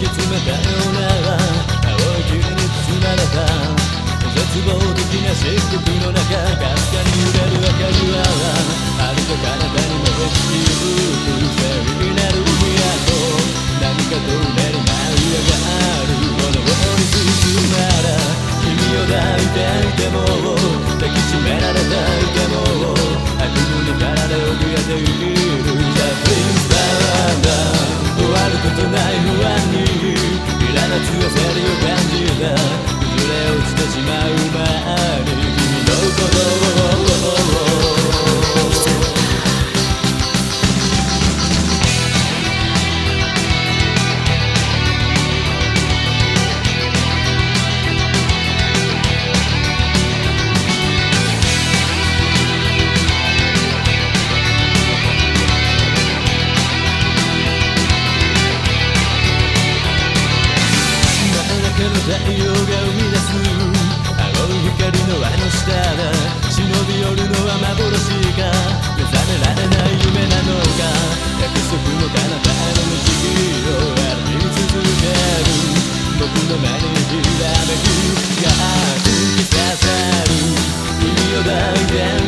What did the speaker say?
き詰めたような青い霧に包まれた絶望的な漆黒太陽が生み出す青い光のあの下で忍び寄るのは幻か。目覚められない夢なのか。約束の彼方への道を歩み続ける僕の目にひらめきが吹き刺さる。君を抱いて